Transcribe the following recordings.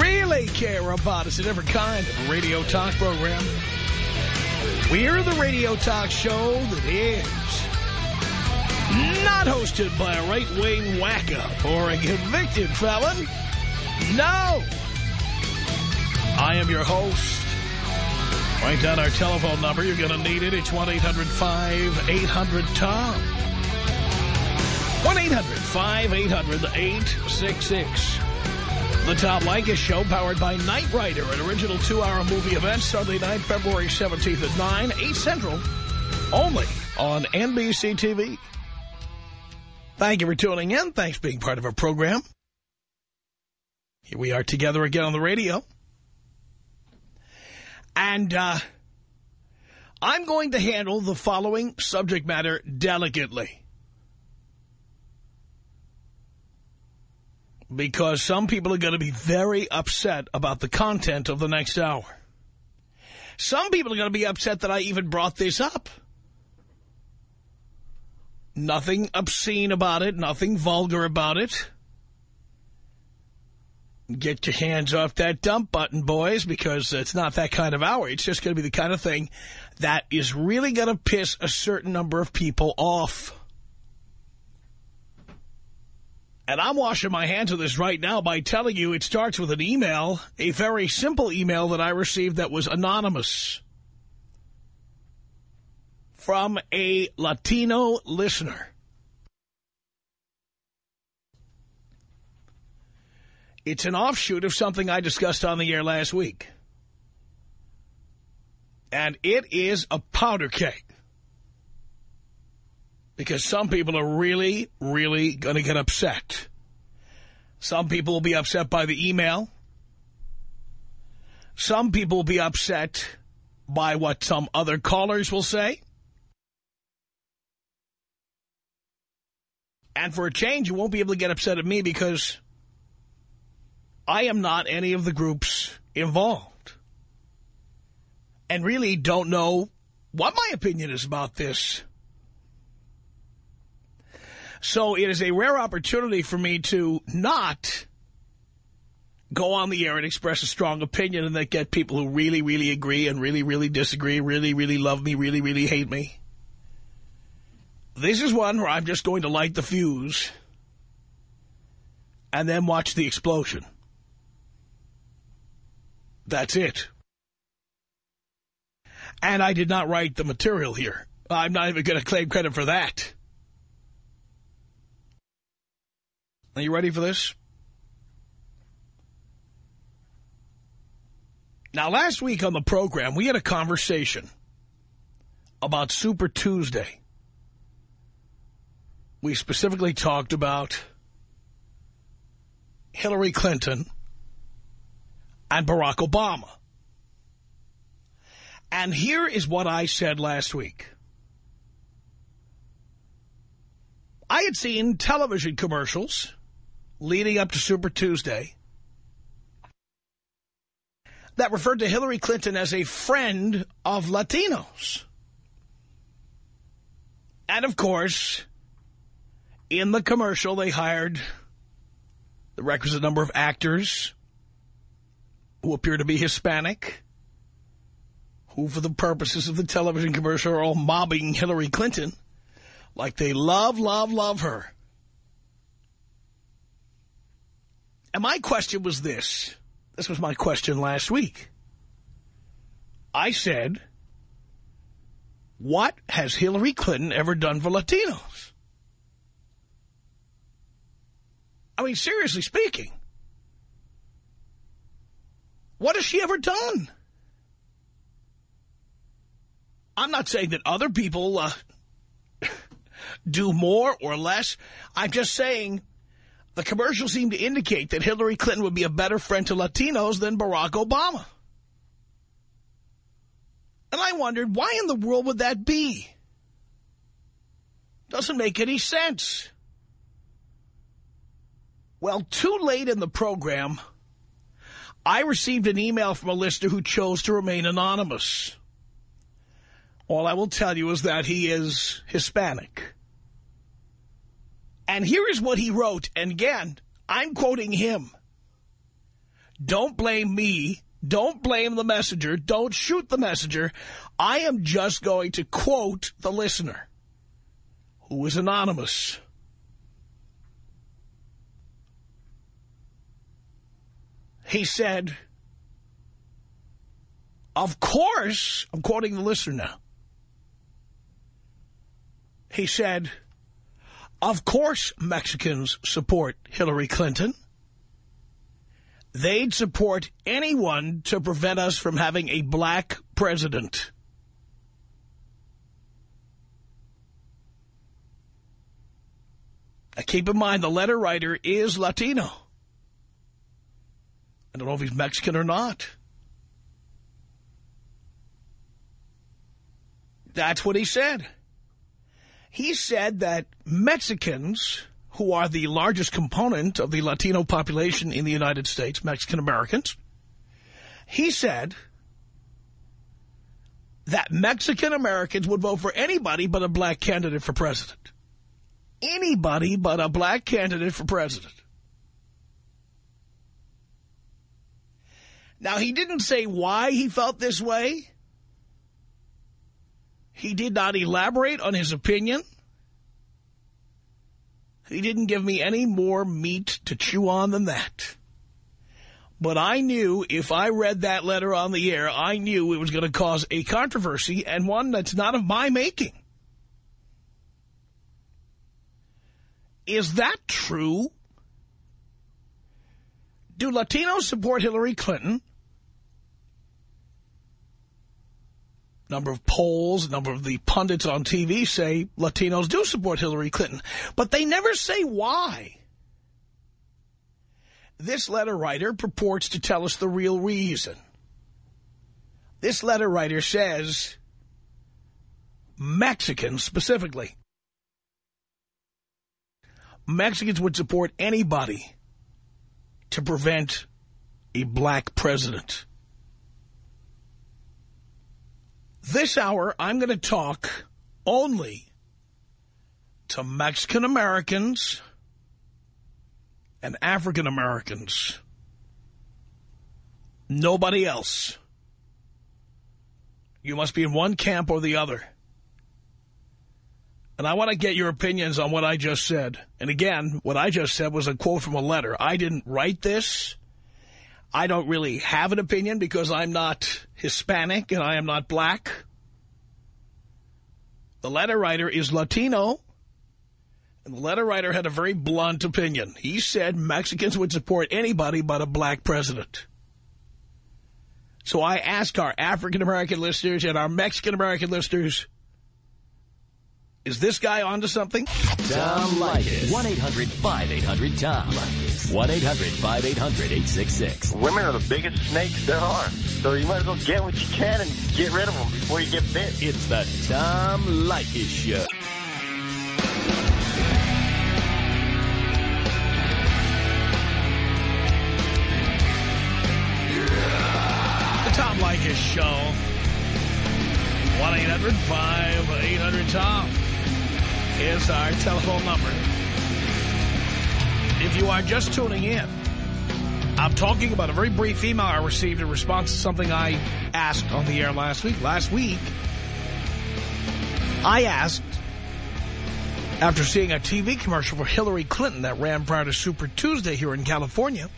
really care about. It's a different kind of radio talk program. We're the radio talk show that is not hosted by a right-wing wacko or a convicted felon. No! I am your host. Write down our telephone number. You're going to need it. It's 1-800-5800-TOM. 1-800-5800-866. The Tom Leykis Show, powered by Knight Rider, an original two-hour movie event, Sunday night, February 17th at 9, 8 Central, only on NBC TV. Thank you for tuning in. Thanks for being part of our program. Here we are together again on the radio. And uh, I'm going to handle the following subject matter delicately. Because some people are going to be very upset about the content of the next hour. Some people are going to be upset that I even brought this up. Nothing obscene about it, nothing vulgar about it. Get your hands off that dump button, boys, because it's not that kind of hour. It's just going to be the kind of thing that is really going to piss a certain number of people off. And I'm washing my hands of this right now by telling you it starts with an email, a very simple email that I received that was anonymous from a Latino listener. It's an offshoot of something I discussed on the air last week. And it is a powder keg. Because some people are really, really going to get upset. Some people will be upset by the email. Some people will be upset by what some other callers will say. And for a change, you won't be able to get upset at me because I am not any of the groups involved. And really don't know what my opinion is about this. So it is a rare opportunity for me to not go on the air and express a strong opinion and then get people who really, really agree and really, really disagree, really, really love me, really, really hate me. This is one where I'm just going to light the fuse and then watch the explosion. That's it. And I did not write the material here. I'm not even going to claim credit for that. Are you ready for this? Now, last week on the program, we had a conversation about Super Tuesday. We specifically talked about Hillary Clinton and Barack Obama. And here is what I said last week. I had seen television commercials leading up to Super Tuesday that referred to Hillary Clinton as a friend of Latinos. And, of course, in the commercial, they hired the requisite number of actors who appear to be Hispanic, who, for the purposes of the television commercial, are all mobbing Hillary Clinton like they love, love, love her. And my question was this. This was my question last week. I said, what has Hillary Clinton ever done for Latinos? I mean, seriously speaking, what has she ever done? I'm not saying that other people uh, do more or less. I'm just saying the commercial seemed to indicate that Hillary Clinton would be a better friend to Latinos than Barack Obama. And I wondered, why in the world would that be? Doesn't make any sense. Well, too late in the program, I received an email from a listener who chose to remain anonymous. All I will tell you is that he is Hispanic. And here is what he wrote. And again, I'm quoting him. Don't blame me. Don't blame the messenger. Don't shoot the messenger. I am just going to quote the listener, who is anonymous. He said, of course, I'm quoting the listener now. He said, of course Mexicans support Hillary Clinton. They'd support anyone to prevent us from having a black president. Now keep in mind, the letter writer is Latino. I don't know if he's Mexican or not. That's what he said. He said that Mexicans, who are the largest component of the Latino population in the United States, Mexican Americans, he said that Mexican Americans would vote for anybody but a black candidate for president. Anybody but a black candidate for president. Now, he didn't say why he felt this way. He did not elaborate on his opinion. He didn't give me any more meat to chew on than that. But I knew if I read that letter on the air, I knew it was going to cause a controversy and one that's not of my making. Is that true? Do Latinos support Hillary Clinton? Number of polls, number of the pundits on TV say Latinos do support Hillary Clinton. But they never say why. This letter writer purports to tell us the real reason. This letter writer says Mexicans specifically. Mexicans would support anybody to prevent a black president. This hour, I'm going to talk only to Mexican Americans and African Americans. Nobody else. You must be in one camp or the other. And I want to get your opinions on what I just said. And again, what I just said was a quote from a letter. I didn't write this. I don't really have an opinion because I'm not Hispanic and I am not black. The letter writer is Latino. And the letter writer had a very blunt opinion. He said Mexicans would support anybody but a black president. So I ask our African-American listeners and our Mexican-American listeners, is this guy onto something? Tom Leykis. 1-800-5800-TOM. 1-800-5800-866. Women are the biggest snakes there are. So you might as well get what you can and get rid of them before you get bit. It's the Tom Leykis Show. The Tom Leykis Show. 1-800-5800-TOM is our telephone number. If you are just tuning in, I'm talking about a very brief email I received in response to something I asked on the air last week. Last week, I asked, after seeing a TV commercial for Hillary Clinton that ran prior to Super Tuesday here in California,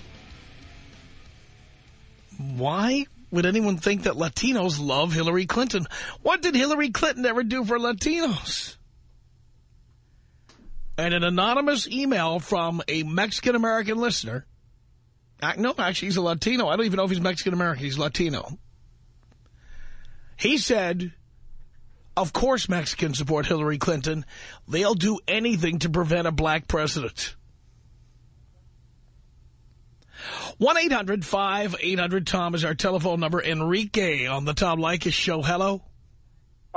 why would anyone think that Latinos love Hillary Clinton? What did Hillary Clinton ever do for Latinos? And an anonymous email from a Mexican-American listener. No, actually, he's a Latino. I don't even know if he's Mexican-American. He's Latino. He said, of course Mexicans support Hillary Clinton. They'll do anything to prevent a black president. 1-800-5800-TOM is our telephone number. Enrique on the Tom Leykis show. Hello.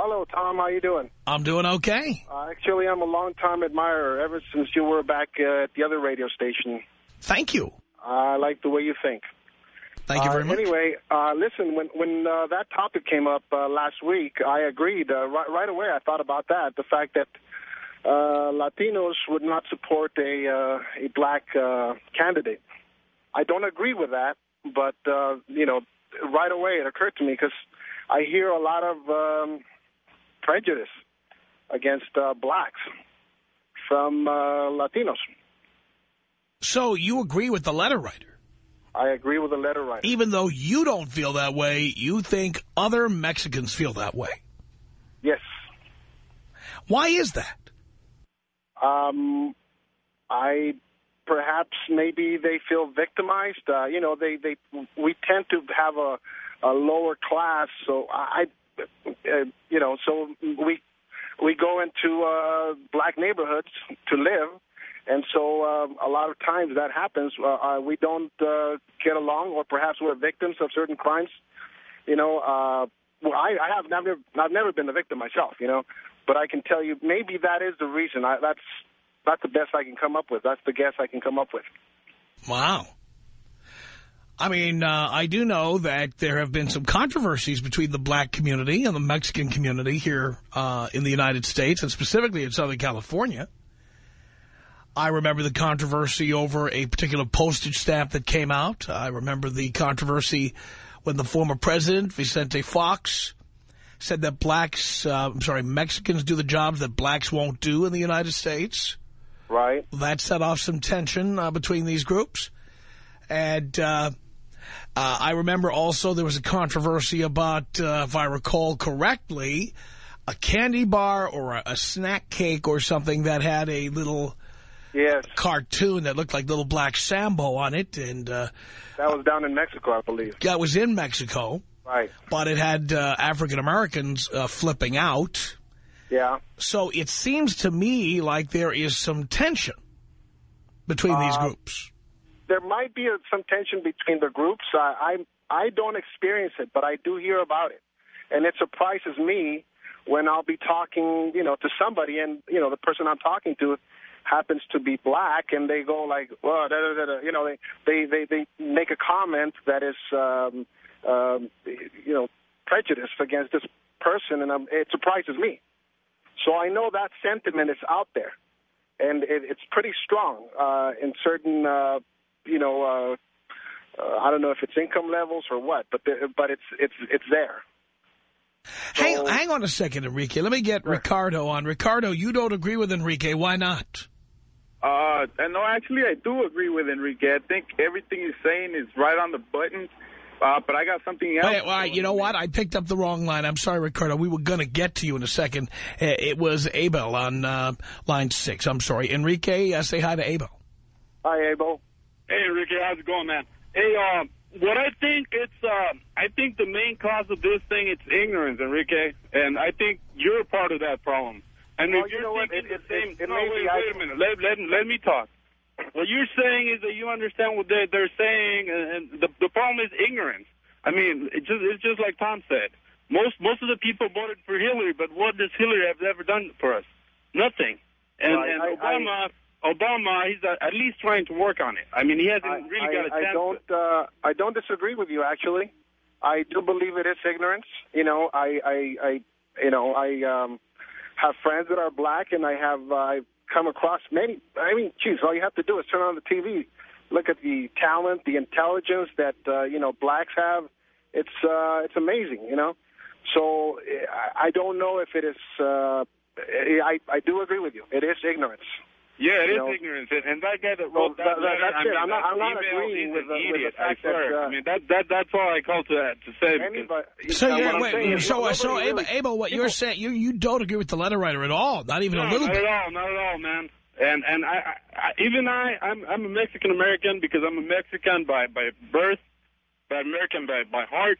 Hello, Tom. How you doing? I'm doing okay. Uh, actually, I'm a long-time admirer ever since you were back uh, at the other radio station. Thank you. I like the way you think. Thank you very uh, much. Anyway, uh, listen, when when uh, that topic came up uh, last week, I agreed uh, right, right away. I thought about that, the fact that uh, Latinos would not support a uh, a black uh, candidate. I don't agree with that, but uh, you know, right away it occurred to me because I hear a lot of um, prejudice against uh, blacks from uh, Latinos. So you agree with the letter writer? I agree with the letter writer. Even though you don't feel that way, you think other Mexicans feel that way. Yes. Why is that? Um, I perhaps maybe they feel victimized. Uh, you know, they they we tend to have a a lower class, so I, you know, so we we go into uh, black neighborhoods to live, and so uh, a lot of times that happens. Uh, uh, we don't uh, get along, or perhaps we're victims of certain crimes. You know, uh, well, I, I have never I've never been a victim myself. You know, but I can tell you maybe that is the reason. I, that's that's the best I can come up with. That's the guess I can come up with. Wow. I mean, uh, I do know that there have been some controversies between the black community and the Mexican community here uh, in the United States, and specifically in Southern California. I remember the controversy over a particular postage stamp that came out. I remember the controversy when the former president, Vicente Fox, said that blacks, uh, I'm sorry, Mexicans do the jobs that blacks won't do in the United States. Right. That set off some tension uh, between these groups. And uh, I remember also there was a controversy about, uh, if I recall correctly, a candy bar or a, a snack cake or something that had a little yes. cartoon that looked like little black Sambo on it. And uh, that was down in Mexico, I believe. That was in Mexico. Right. But it had uh, African-Americans uh, flipping out. Yeah. So it seems to me like there is some tension between these Uh, groups. There might be some tension between the groups. I, I I don't experience it, but I do hear about it, and it surprises me when I'll be talking, you know, to somebody, and you know, the person I'm talking to happens to be black, and they go like, well, da, da, da, da. you know, they, they they they make a comment that is, um, um, you know, prejudiced against this person, and um, it surprises me. So I know that sentiment is out there, and it, it's pretty strong uh, in certain, uh, you know, uh, uh, I don't know if it's income levels or what, but the, but it's it's it's there. Hang, So- hang on a second, Enrique. Let me get Ricardo on. Ricardo, you don't agree with Enrique. Why not? Uh, and no, actually, I do agree with Enrique. I think everything he's saying is right on the button. Uh, but I got something else. Wait, wait, you know what? I picked up the wrong line. I'm sorry, Ricardo. We were going to get to you in a second. Uh, It was Abel on uh, line six. I'm sorry. Enrique, uh, say hi to Abel. Hi, Abel. Hey, Ricky, how's it going, man? Hey, uh, what I think it's, uh, I think the main cause of this thing it's ignorance, Enrique, and I think you're part of that problem. And Well, if you you're know what? thinking It- the it- same, it no, may wait, wait a minute, let let let me talk. What you're saying is that you understand what they, they're saying, and, the the problem is ignorance. I mean, it just it's just like Tom said. Most most of the people voted for Hillary, but what does Hillary have ever done for us? Nothing. And, Right, and I- Obama, Obama, he's at at least trying to work on it. I mean, he hasn't I, really got a chance. I don't uh, I don't disagree with you actually. I do believe it is ignorance. You know, I I, I you know I um, have friends that are black, and I have uh, I've come across many. I mean, geez, all you have to do is turn on the TV, look at the talent, the intelligence that uh, you know blacks have. It's uh, it's amazing, you know. So I, I don't know if it is. Uh, I I do agree with you. It is ignorance. Yeah, it You is know, ignorance, and, and that guy that Well, wrote that, that- letter, that's I it. mean, I'm not- I'm not email, agreeing with an the- with the idiot. fact I swear. that, uh, I mean, that that that's all I call to that to say. because- Anybody, So, now, yeah, wait, saying is so, so really- Abel, Abel, what you're saying, you, you don't agree with the letter writer at all, not even no, a little not bit. at all, not at all, man. And and I, I, I even I, I'm I'm a Mexican American because I'm a Mexican by by birth, but American by by heart.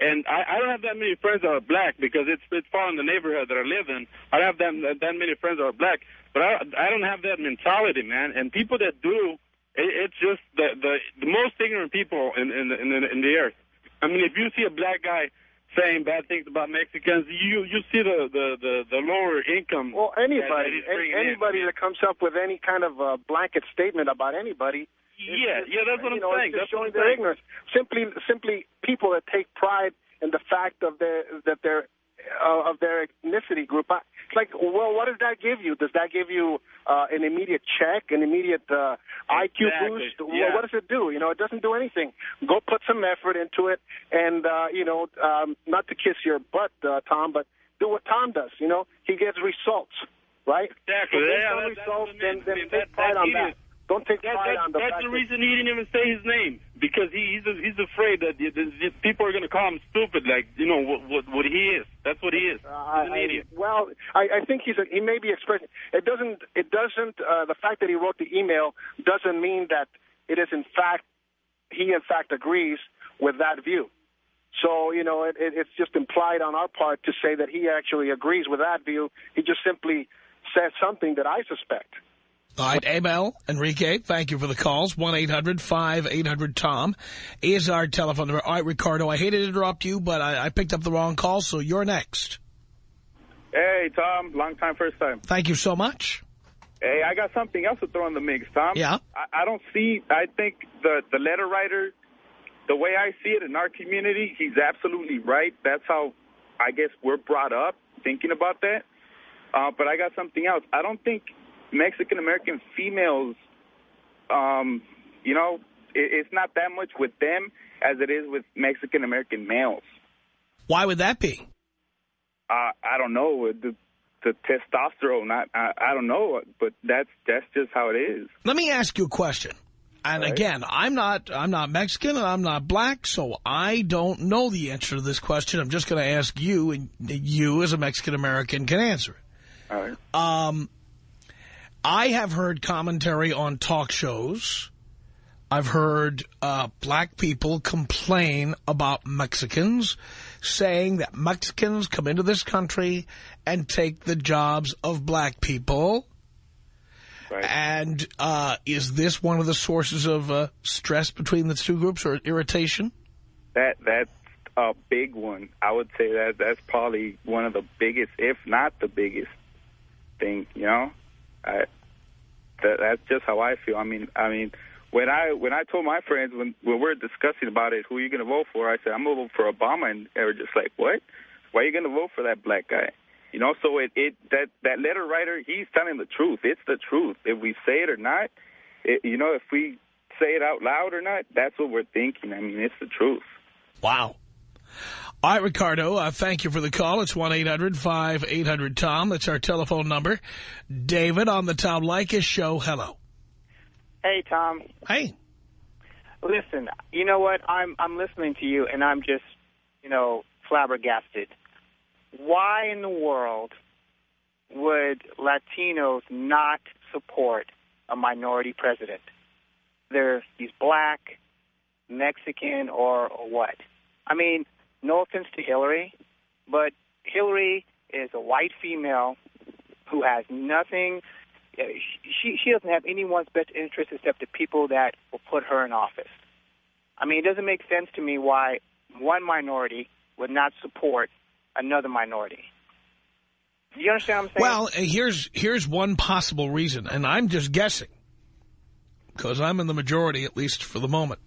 And I, I don't have that many friends that are black because it's it's far in the neighborhood that I live in. I don't have that that many friends that are black, but I I don't have that mentality, man. And people that do, It, it's just the, the the most ignorant people in in the, in the in the earth. I mean, if you see a black guy saying bad things about Mexicans, you you see the the the, the lower income. Well, that- that anybody, he's bringing in. anybody that comes up with any kind of uh, blanket statement about anybody. Yeah, yeah, that's what I'm know, saying. That's showing their saying. ignorance. Simply, simply people that take pride in the fact of their that their uh, of their ethnicity group. I- like, well, what does that give you? Does that give you uh, an immediate check, an immediate uh, IQ Exactly, boost? Well, what does it do? You know, it doesn't do anything. Go put some effort into it, and uh, you know, um, not to kiss your butt, uh, Tom, but do what Tom does. You know, he gets results, right? Exactly. So Yeah, that- results, then, then I mean, take that- pride that on that. Don't take That, pride that, on the that's the reason he didn't even say his name because he, he's he's afraid that people are going to call him stupid, like you know what what, what he is. That's what he is. He's an idiot. Well, I, I think he's a, he may be expressing. It doesn't. It doesn't. Uh, the fact that he wrote the email doesn't mean that it is in fact he in fact agrees with that view. So you know, it, it, it's just implied on our part to say that he actually agrees with that view. He just simply says something that I suspect. All right, Abel, Enrique, thank you for the calls. 1-800-5800-TOM is our telephone number. All right, Ricardo, I hate to interrupt you, but I, I picked up the wrong call, so you're next. Hey, Tom. Long time, first time. Thank you so much. Hey, I got something else to throw in the mix, Tom. Yeah? I, I don't see, I think the, the letter writer, the way I see it in our community, he's absolutely right. That's how I guess we're brought up thinking about that. Uh, but I got something else. I don't think Mexican-American females, um, you know, it, it's not that much with them as it is with Mexican-American males. Why would that be? Uh, I don't know. The, the testosterone, I, I, I don't know, but that's that's just how it is. Let me ask you a question. And Right. again, I'm not I'm not Mexican and I'm not black, so I don't know the answer to this question. I'm just going to ask you, and you as a Mexican-American can answer it. All right. Um, I have heard commentary on talk shows. I've heard uh, black people complain about Mexicans, saying that Mexicans come into this country and take the jobs of black people. Right. And uh, is this one of the sources of uh, stress between the two groups or irritation? That that's a big one. I would say that that's probably one of the biggest, if not the biggest, thing. You know, I, that that's just how I feel. I mean, I mean, when I when I told my friends when when we we're discussing about it, who are you going to vote for? I said I'm going to vote for Obama, and they were just like, what? Why are you going to vote for that black guy? You know, so it, it that that letter writer, he's telling the truth. It's the truth. If we say it or not, it, you know, if we say it out loud or not, that's what we're thinking. I mean, it's the truth. Wow. All right, Ricardo, uh, thank you for the call. It's 1-800-5800-TOM. That's our telephone number. David on the Tom Leykis show. Hello. Hey, Tom. Hey. Listen, you know what? I'm I'm listening to you, and I'm just, you know, flabbergasted. Why in the world would Latinos not support a minority president? Whether he's black, Mexican, or, or what? I mean, no offense to Hillary, but Hillary is a white female who has nothing uh, she she doesn't have anyone's best interest except the people that will put her in office. I mean, it doesn't make sense to me why one minority would not support another minority. You understand what I'm saying? Well, uh, here's here's one possible reason, and I'm just guessing, because I'm in the majority, at least for the moment.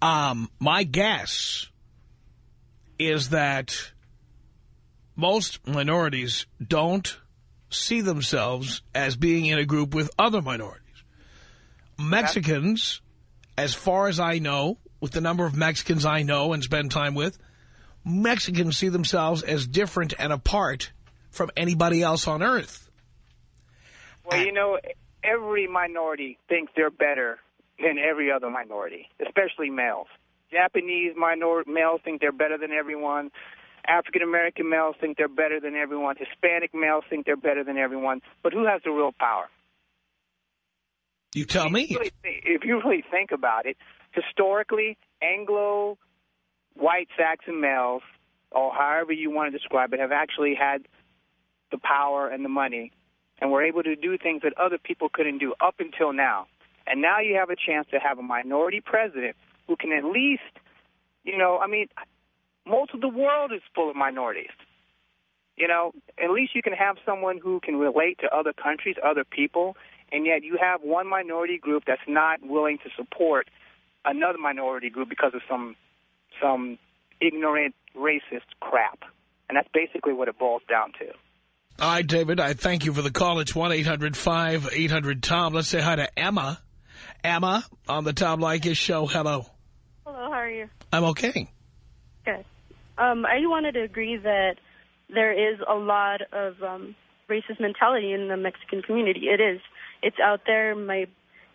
Um, my guess is that most minorities don't see themselves as being in a group with other minorities. Mexicans, as far as I know, with the number of Mexicans I know and spend time with, Mexicans see themselves as different and apart from anybody else on earth. well, you know, every minority thinks they're better than every other minority, especially males. Japanese minor males think they're better than everyone. African American males think they're better than everyone. Hispanic males think they're better than everyone. But who has the real power? You tell If me. you really think- if you really think about it, historically, Anglo white Saxon males, or however you want to describe it, have actually had the power and the money and were able to do things that other people couldn't do up until now. And now you have a chance to have a minority president who can at least, you know, I mean, most of the world is full of minorities. You know, at least you can have someone who can relate to other countries, other people, and yet you have one minority group that's not willing to support another minority group because of some some ignorant racist crap. And that's basically what it boils down to. All right, David, I thank you for the call. It's 1-800-5800-TOM. Let's say hi to Emma. Emma on the Tom Leykis show. Hello. Hello, how are you? I'm okay. Good. Um, I wanted to agree that there is a lot of um, racist mentality in the Mexican community. It is. It's out there. My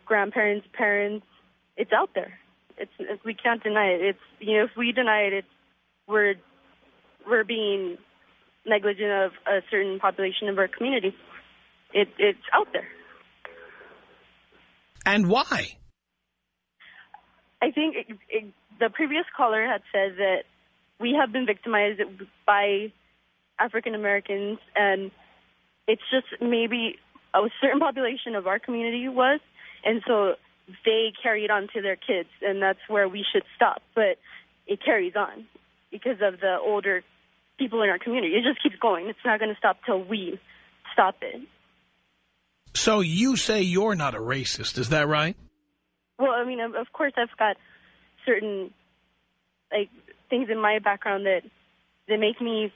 grandparents, parents, it's out there. It's, it's we can't deny it. It's you know if we deny it, it's we're we're being negligent of a certain population of our community. It it's out there. And why? I think it, it, the previous caller had said that we have been victimized by African Americans, and it's just maybe a certain population of our community was, and so they carry it on to their kids, and that's where we should stop. But it carries on because of the older people in our community. It just keeps going. It's not going to stop till we stop it. So you say you're not a racist, is that right? Well, I mean, of course, I've got certain like things in my background that that make me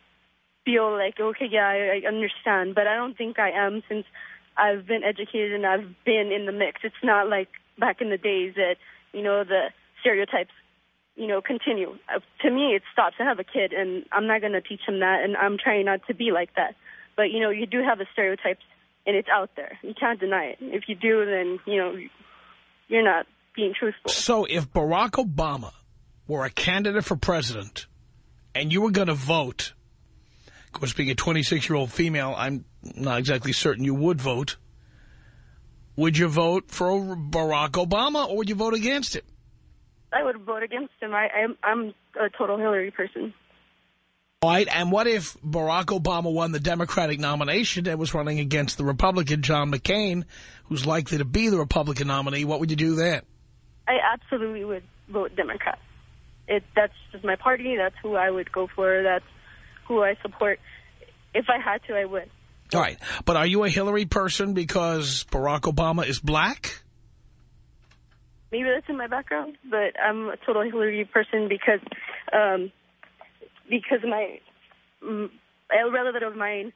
feel like okay, yeah, I, I understand, but I don't think I am since I've been educated and I've been in the mix. It's not like back in the days that you know the stereotypes you know continue. Uh, to me, it stops. I have a kid, and I'm not going to teach him that, and I'm trying not to be like that. But you know, you do have the stereotypes, and it's out there. You can't deny it. If you do, then you know you're not being truthful. So if Barack Obama were a candidate for president and you were going to vote, of course, being a 26-year-old female, I'm not exactly certain you would vote. Would you vote for Barack Obama or would you vote against him? I would vote against him. I, I'm, I'm a total Hillary person. All right, and what if Barack Obama won the Democratic nomination and was running against the Republican John McCain, who's likely to be the Republican nominee? What would you do then? I absolutely would vote Democrat. It, that's just my party. That's who I would go for. That's who I support. If I had to, I would. All right. But are you a Hillary person because Barack Obama is black? Maybe that's in my background, but I'm a total Hillary person because um, because my a relative of mine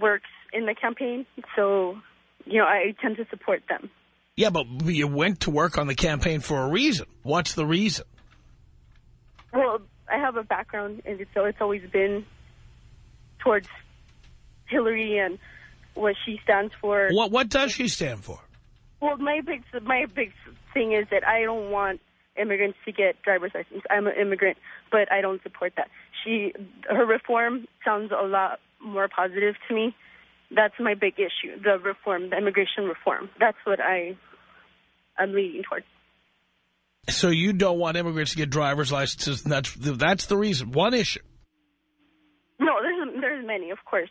works in the campaign, so you know I tend to support them. Yeah, but you went to work on the campaign for a reason. What's the reason? Well, I have a background, and so it's always been towards Hillary and what she stands for. What What does she stand for? Well, my big my big thing is that I don't want immigrants to get driver's license. I'm an immigrant, but I don't support that. She her reform sounds a lot more positive to me that's my big issue, the reform, the immigration reform. That's what I, I'm leaning towards. So you don't want immigrants to get driver's licenses, and that's, that's the reason. One issue. No, there's there's many, of course.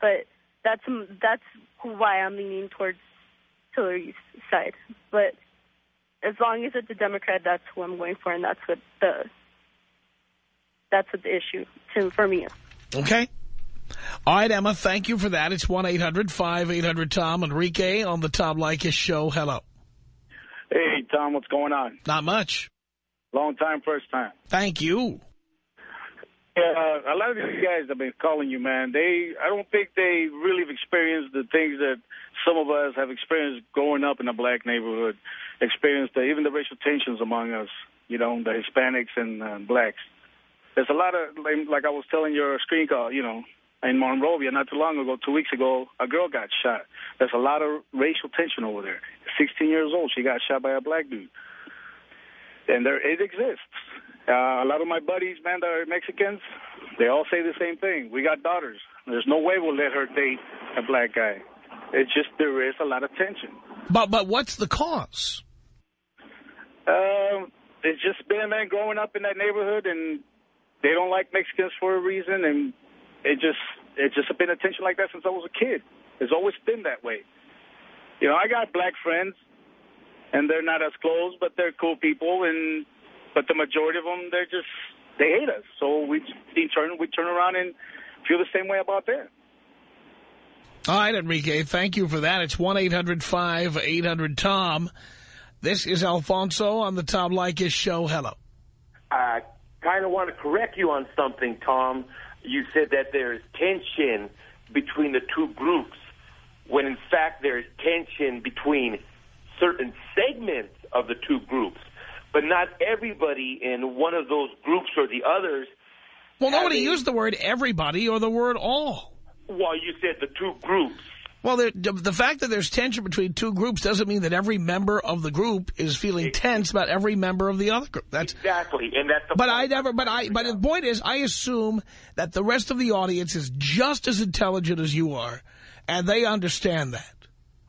But that's that's why I'm leaning towards Hillary's side. But as long as it's a Democrat, that's who I'm going for, and that's what the that's what the issue to, for me is. Okay. All right, Emma, thank you for that. It's 1-800-5800-TOM. Enrique on the Tom Leykis show. Hello. Hey, Tom, what's going on? Not much. Long time, first time. Thank you. Yeah, a lot of these guys have been calling you, man. They, I don't think they really have experienced the things that some of us have experienced growing up in a black neighborhood, experienced the, even the racial tensions among us, you know, the Hispanics and uh, blacks. There's a lot of, like, like I was telling your screen call, you know, in Monrovia not too long ago, two weeks ago, a girl got shot. There's a lot of racial tension over there. 16 years old, she got shot by a black dude. And there, it exists. Uh, a lot of my buddies, man, that are Mexicans, they all say the same thing. We got daughters. There's no way we'll let her date a black guy. It's just there is a lot of tension. But but what's the cause? Um, it's just been, man, growing up in that neighborhood, and they don't like Mexicans for a reason, and it just it's just been a tension like that since I was a kid. It's always been that way. You know, I got black friends, and they're not as close, but they're cool people. And but the majority of them, they're just they hate us. So we in turn we turn around and feel the same way about them. All right, Enrique, thank you for that. It's 1-800-5800-TOM. This is Alfonso on the Tom Leykis Show. Hello. I kind of want to correct you on something, Tom. You said that there's tension between the two groups, when in fact there's tension between certain segments of the two groups, but not everybody in one of those groups or the others. Well, nobody used the word everybody or the word all. Well, you said the two groups. Well, the, the fact that there's tension between two groups doesn't mean that every member of the group is feeling tense about every member of the other group. That's exactly, and that's. but I never. But I. But the point is, I assume that the rest of the audience is just as intelligent as you are, and they understand that.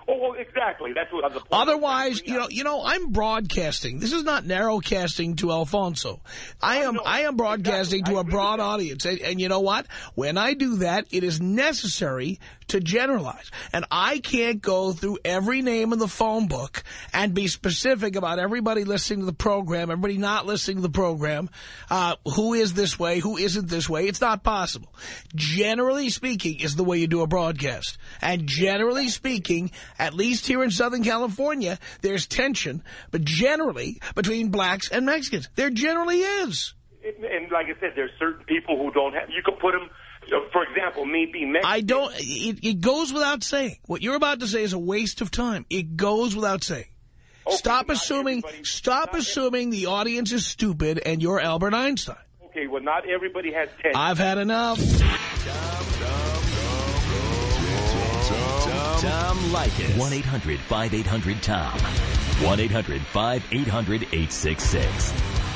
Oh, exactly. That's what the point. Otherwise, you know, you know, I'm broadcasting. This is not narrowcasting to Alfonso. I am, I am broadcasting exactly. to a broad audience. And, and you know what? When I do that, it is necessary to generalize. And I can't go through every name in the phone book and be specific about everybody listening to the program, everybody not listening to the program, uh, who is this way, who isn't this way. It's not possible. Generally speaking is the way you do a broadcast. And generally speaking, at least here in Southern California, there's tension, but generally between blacks and Mexicans. There generally is. And like I said, there's certain people who don't have, you could put them Uh, for example, me being Mexican. I don't, it, it, goes without saying. What you're about to say is a waste of time. It goes without saying. Okay, stop assuming, stop assuming the audience is stupid and you're Albert Einstein. Okay, well, not everybody has 10. I've had enough. Tom Leykis. 1-800-5800-TOM. 1-800-5800-866.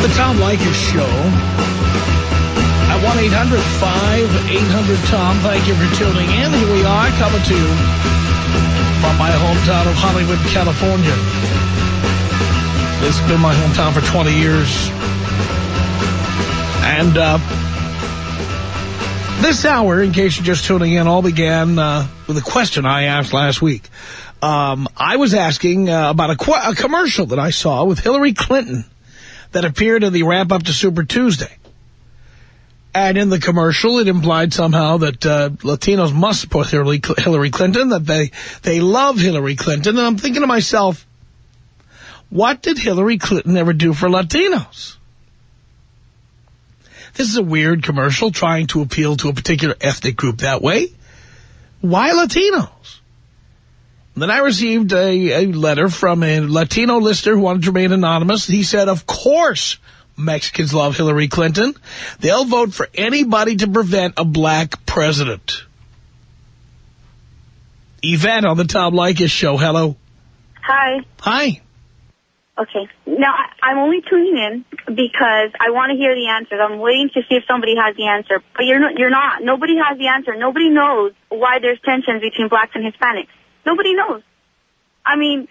The Tom Leykis Show at 1-800-5800-TOM. Thank you for tuning in. Here we are coming to you from my hometown of Hollywood, California. This has been my hometown for 20 years. And uh, this hour, in case you're just tuning in, all began uh, with a question I asked last week. Um, I was asking uh, about a, a commercial that I saw with Hillary Clinton that appeared in the wrap-up to Super Tuesday. And in the commercial, it implied somehow that uh, Latinos must support Hillary, Hillary Clinton, that they, they love Hillary Clinton. And I'm thinking to myself, what did Hillary Clinton ever do for Latinos? This is a weird commercial trying to appeal to a particular ethnic group that way. Why Latinos? Then I received a, a letter from a Latino listener who wanted to remain anonymous. He said, of course Mexicans love Hillary Clinton. They'll vote for anybody to prevent a black president. Yvette on the Tom Leykis show. Hello. Hi. Hi. Okay. Now, I'm only tuning in because I want to hear the answers. I'm waiting to see if somebody has the answer. But you're not, you're not. Nobody has the answer. Nobody knows why there's tensions between blacks and Hispanics. Nobody knows. I mean,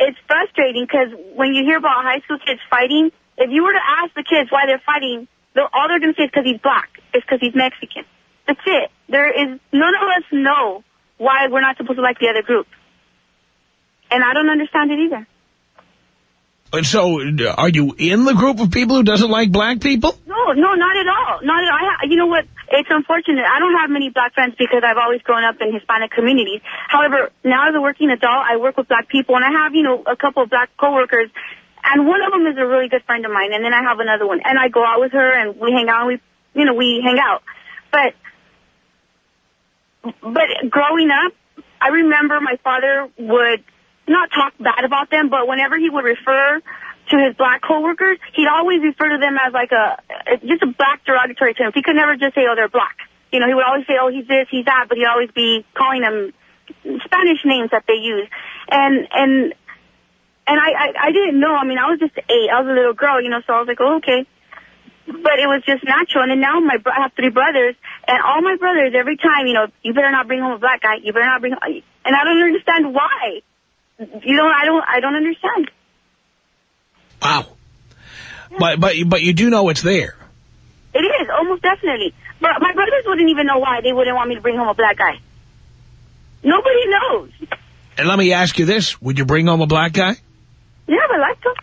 it's frustrating because when you hear about high school kids fighting, if you were to ask the kids why they're fighting, they're, all they're going to say is because he's black. It's because he's Mexican. That's it. There is none of us know why we're not supposed to like the other group, and I don't understand it either. So, uh, are you in the group of people who doesn't like black people? No, no, not at all. Not at all. I, you know what? It's unfortunate. I don't have many black friends because I've always grown up in Hispanic communities. However, now as a working adult, I work with black people, and I have, you know, a couple of black coworkers, and one of them is a really good friend of mine, and then I have another one, and I go out with her, and we hang out, and we, you know, we hang out. But, but growing up, I remember my father would not talk bad about them, but whenever he would refer to his black coworkers, he'd always refer to them as like a, just a black derogatory term. He could never just say, oh, they're black. You know, he would always say, oh, he's this, he's that, but he'd always be calling them Spanish names that they use. And and and I, I I didn't know. I mean, I was just eight. I was a little girl, you know. So I was like, oh, okay. But it was just natural. And now my bro- I have three brothers, and all my brothers every time, you know, you better not bring home a black guy. You better not bring. Home, and I don't understand why. You know, I don't I don't understand. Wow. But but but you do know it's there. It is almost definitely. But my brothers wouldn't even know why they wouldn't want me to bring home a black guy. Nobody knows. And let me ask you this: Would you bring home a black guy? Yeah, I like them.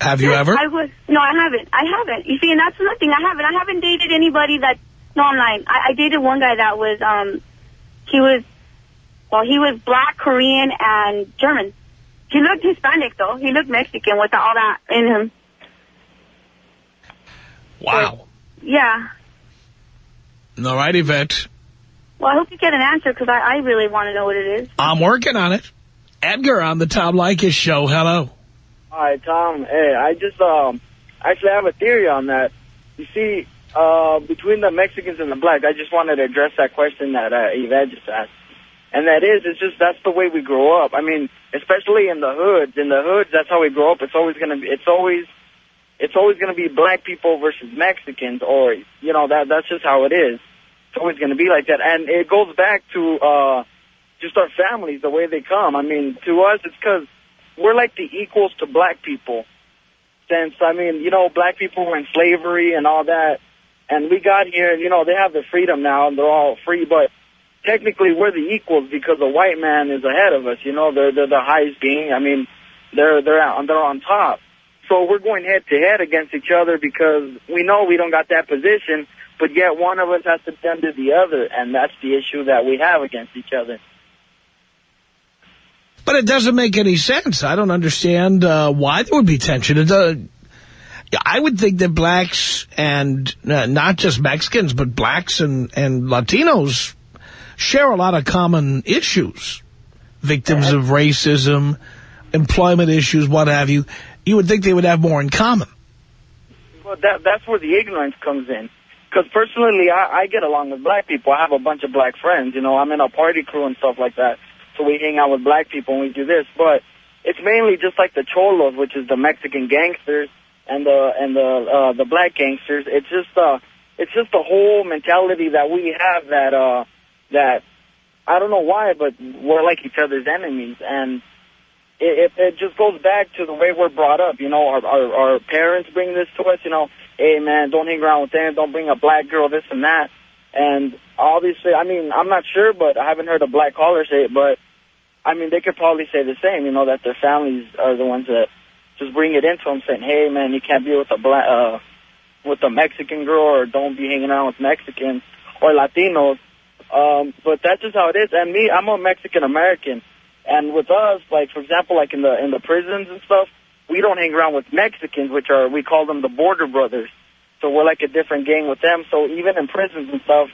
Have you Yes, ever? I would. No, I haven't. I haven't. You see, and that's another thing. I haven't. I haven't dated anybody that. No, I'm lying. I, I dated one guy that was. um He was. Well, he was black, Korean, and German. He looked Hispanic though. He looked Mexican with all that in him. Wow. Yeah. All right, Yvette. Well, I hope you get an answer because I, I really want to know what it is. I'm working on it. Edgar on the Tom Leykis show. Hello. Hi, Tom. Hey, I just um actually have a theory on that. You see, uh, between the Mexicans and the blacks, I just wanted to address that question that uh, Yvette just asked. And that is, it's just that's the way we grow up. I mean, especially in the hoods. In the hoods, that's how we grow up. It's always gonna be. It's always. It's always going to be black people versus Mexicans, or you know that that's just how it is. It's always going to be like that, and it goes back to uh, just our families, the way they come. I mean, to us, it's because we're like the equals to black people. Since I mean, you know, black people were in slavery and all that, and we got here, and you know, they have the freedom now, and they're all free, but technically we're the equals because the white man is ahead of us. You know, they're they're the highest being. I mean, they're they're out, they're on top. So we're going head to head against each other because we know we don't got that position, but yet one of us has to tend to the other, and that's the issue that we have against each other. But it doesn't make any sense. I don't understand uh, why there would be tension. It, uh, I would think that blacks and uh, not just Mexicans, but blacks and, and Latinos share a lot of common issues. Victims of racism, employment issues, what have you. You would think they would have more in common. Well, that that's where the ignorance comes in. Because personally, I, I get along with black people. I have a bunch of black friends. You know, I'm in a party crew and stuff like that. So we hang out with black people and we do this. But it's mainly just like the cholos, which is the Mexican gangsters and the and the uh, the black gangsters. It's just uh, it's just the whole mentality that we have that uh, that I don't know why, but we're like each other's enemies and it, it, just goes back to the way we're brought up. You know, our, our, our parents bring this to us, you know, hey, man, don't hang around with them, don't bring a black girl, this and that. And obviously, I mean, I'm not sure, but I haven't heard a black caller say it, but, I mean, they could probably say the same, you know, that their families are the ones that just bring it into them, saying, hey, man, you can't be with a black, uh, with a Mexican girl, or don't be hanging out with Mexicans or Latinos. Um, but that's just how it is. And me, I'm a Mexican-American. And with us, like for example, like in the in the prisons and stuff, we don't hang around with Mexicans, which are we call them the Border Brothers. So we're like a different gang with them. So even in prisons and stuff,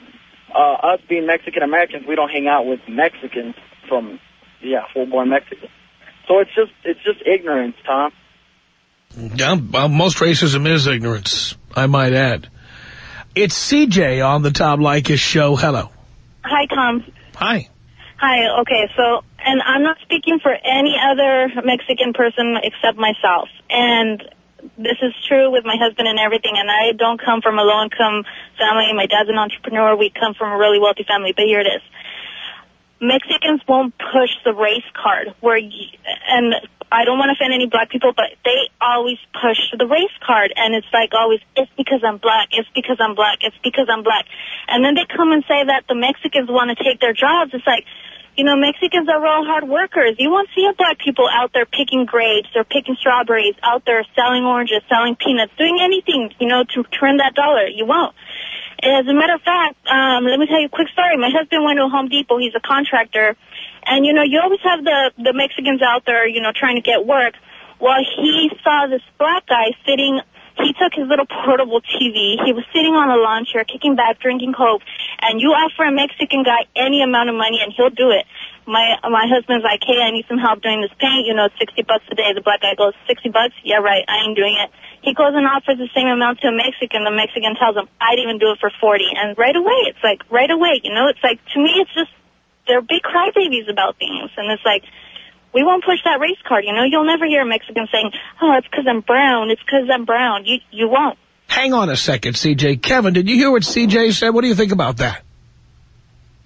uh, us being Mexican Americans, we don't hang out with Mexicans from yeah full born Mexicans. So it's just it's just ignorance, Tom. Yeah, well, most racism is ignorance, I might add. It's CJ on the Tom Leykis show. Hello. Hi, Tom. Hi. Hi. Okay, so, and I'm not speaking for any other Mexican person except myself. And this is true with my husband and everything. And I don't come from a low-income family. My dad's an entrepreneur. We come from a really wealthy family. But here it is. Mexicans won't push the race card where, and I don't want to offend any black people, but they always push the race card, and it's like always, it's because I'm black, it's because I'm black, it's because I'm black, and then they come and say that the Mexicans want to take their jobs. It's like, you know, Mexicans are real hard workers. You won't see a black people out there picking grapes or picking strawberries, out there selling oranges, selling peanuts, doing anything, you know, to turn that dollar. You won't. As a matter of fact, um, let me tell you a quick story. My husband went to Home Depot. He's a contractor. And, you know, you always have the, the Mexicans out there, you know, trying to get work. Well, he saw this black guy sitting, he took his little portable TV. He was sitting on a lawn chair, kicking back, drinking Coke. And you offer a Mexican guy any amount of money and he'll do it. My my husband's like, hey, I need some help doing this paint. You know, it's 60 bucks a day. The black guy goes, 60 bucks? Yeah, right. I ain't doing it. He goes and offers the same amount to a Mexican. The Mexican tells him, I'd even do it for 40. And right away, it's like, right away, you know, it's like, to me, it's just, they're big crybabies about things. And it's like, we won't push that race card. You know, you'll never hear a Mexican saying, "Oh, it's because I'm brown. It's because I'm brown." You you won't. Hang on a second, CJ. Kevin, did you hear what CJ said? What do you think about that?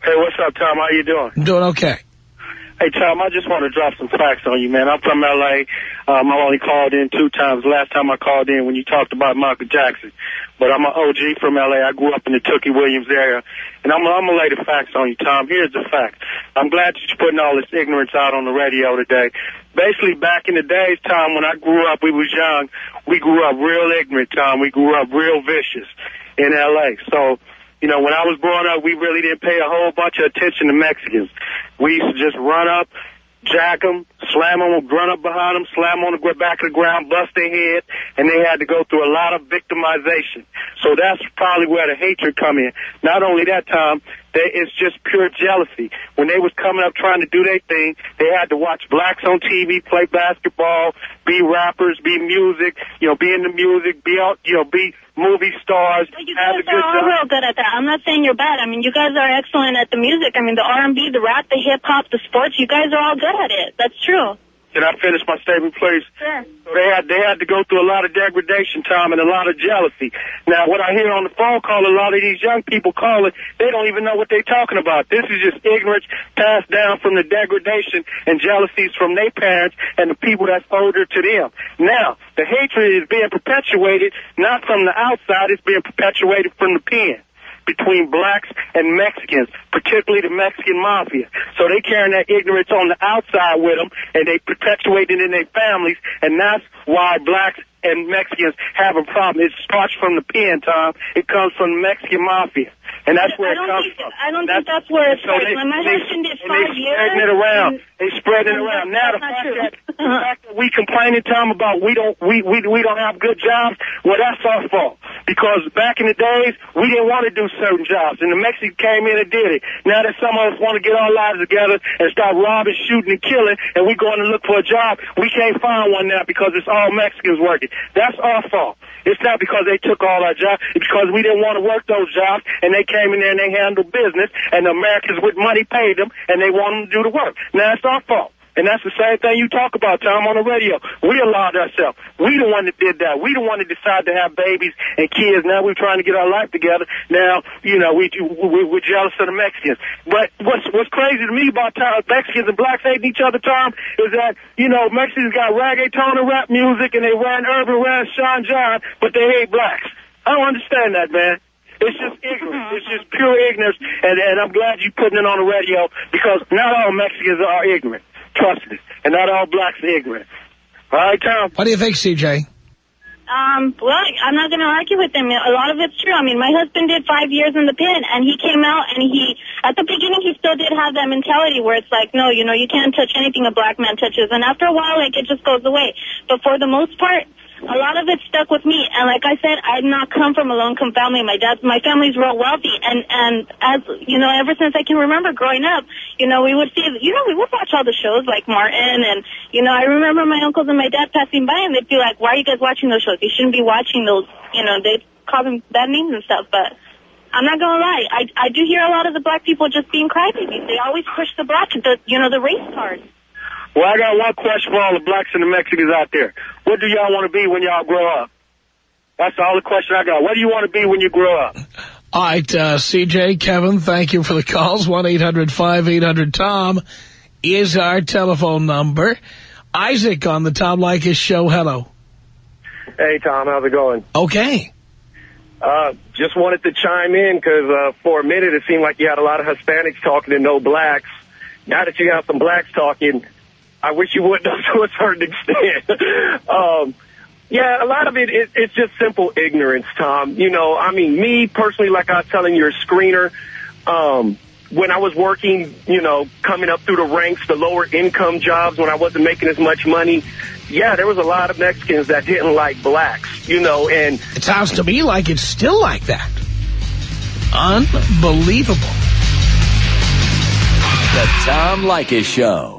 Hey, what's up, Tom? How you doing? Doing okay. Hey, Tom, I just want to drop some facts on you, man. I'm from L.A. Um, I only called in two times. Last time I called in when you talked about Michael Jackson. But I'm an OG from L.A. I grew up in the Tookie Williams area. And I'm, I'm going to lay the facts on you, Tom. Here's the fact. I'm glad that you're putting all this ignorance out on the radio today. Basically, back in the days, Tom, when I grew up, we was young, we grew up real ignorant, Tom. We grew up real vicious in L.A. So you know, when I was growing up, we really didn't pay a whole bunch of attention to Mexicans. We used to just run up, jack them, slam them, run up behind them, slam them on the back of the ground, bust their head, and they had to go through a lot of victimization. So that's probably where the hatred come in. Not only that, Tom, they, it's just pure jealousy. When they was coming up trying to do their thing, they had to watch blacks on TV play basketball, be rappers, be music, you know, be in the music, be out, you know, be movie stars, You have guys a good are all real good at that. I'm not saying you're bad. I mean, you guys are excellent at the music. I mean, the R&B, the rap, the hip hop, the sports. You guys are all good at it. That's true. Can I finish my statement, please? Sure. So they had they had to go through a lot of degradation time and a lot of jealousy. Now, what I hear on the phone call, a lot of these young people calling, they don't even know what they're talking about. This is just ignorance passed down from the degradation and jealousies from their parents and the people that's older to them. Now, the hatred is being perpetuated not from the outside; it's being perpetuated from the pen between blacks and Mexicans, particularly the Mexican mafia. So they carrying that ignorance on the outside with them, and they perpetuate it in their families, and that's why blacks and Mexicans have a problem. It starts from the pen, Tom. It comes from the Mexican mafia, and that's where I it don't comes think, from. I don't think that's where it So starts. they, When my they, husband did five they years... spreading it around. and- They spreading it around. Now the fact that, the fact that we complaining, Tom, about we don't we, we we don't have good jobs, well that's our fault. Because back in the days we didn't want to do certain jobs, and the Mexicans came in and did it. Now that some of us want to get our lives together and start robbing, shooting, and killing, and we going to look for a job, we can't find one now because it's all Mexicans working. That's our fault. It's not because they took all our jobs. It's because we didn't want to work those jobs, and they came in there and they handled business, and the Americans with money paid them, and they want them to do the work. Now it's our fault. And that's the same thing you talk about, Tom, on the radio. We allowed ourselves. We the one that did that. We the one that decided to have babies and kids. Now we're trying to get our life together. Now, you know, we, we we're jealous of the Mexicans. But what's what's crazy to me about Tom, Mexicans and blacks hating each other, Tom, is that you know Mexicans got reggaeton and rap music, and they ran urban, ran Sean John, but they hate blacks. I don't understand that, man. It's just ignorance. Mm-hmm. It's just pure ignorance, and, and I'm glad you're putting it on the radio because not all Mexicans are ignorant. Trust me. And not all blacks are ignorant. All right, Tom? What do you think, CJ? Um, well, I'm not going to argue with him. A lot of it's true. I mean, my husband did five years in the pen, and he came out, and he, at the beginning, he still did have that mentality where it's like, no, you know, you can't touch anything a black man touches. And after a while, like, it just goes away. But for the most part, a lot of it stuck with me. And like I said, I did not come from a low-income family. My dad, my family's real wealthy. And, and as, you know, ever since I can remember growing up, you know, we would see, you know, we would watch all the shows like Martin. And, you know, I remember my uncles and my dad passing by and they'd be like, why are you guys watching those shows? You shouldn't be watching those, you know, they'd call them bad names and stuff. But I'm not going to lie. I, I do hear a lot of the black people just being crybabies. They always push the black, the, you know, the race card. Well, I got one question for all the blacks and the Mexicans out there. What do y'all want to be when y'all grow up? That's all the question I got. What do you want to be when you grow up? All right, uh, CJ, Kevin, thank you for the calls. 1-800-5800-TOM is our telephone number. Isaac on the Tom Leykis show. Hello. Hey, Tom, how's it going? Okay. Uh, just wanted to chime in because uh, for a minute it seemed like you had a lot of Hispanics talking and no blacks. Now that you have some blacks talking, I wish you wouldn't, to a certain extent. um, yeah, a lot of it, it, it's just simple ignorance, Tom. You know, I mean, me personally, like I was telling your screener, um, when I was working, you know, coming up through the ranks, the lower income jobs when I wasn't making as much money, yeah, there was a lot of Mexicans that didn't like blacks, you know, and... It sounds to me like it's still like that. Unbelievable. The Tom Leykis Show.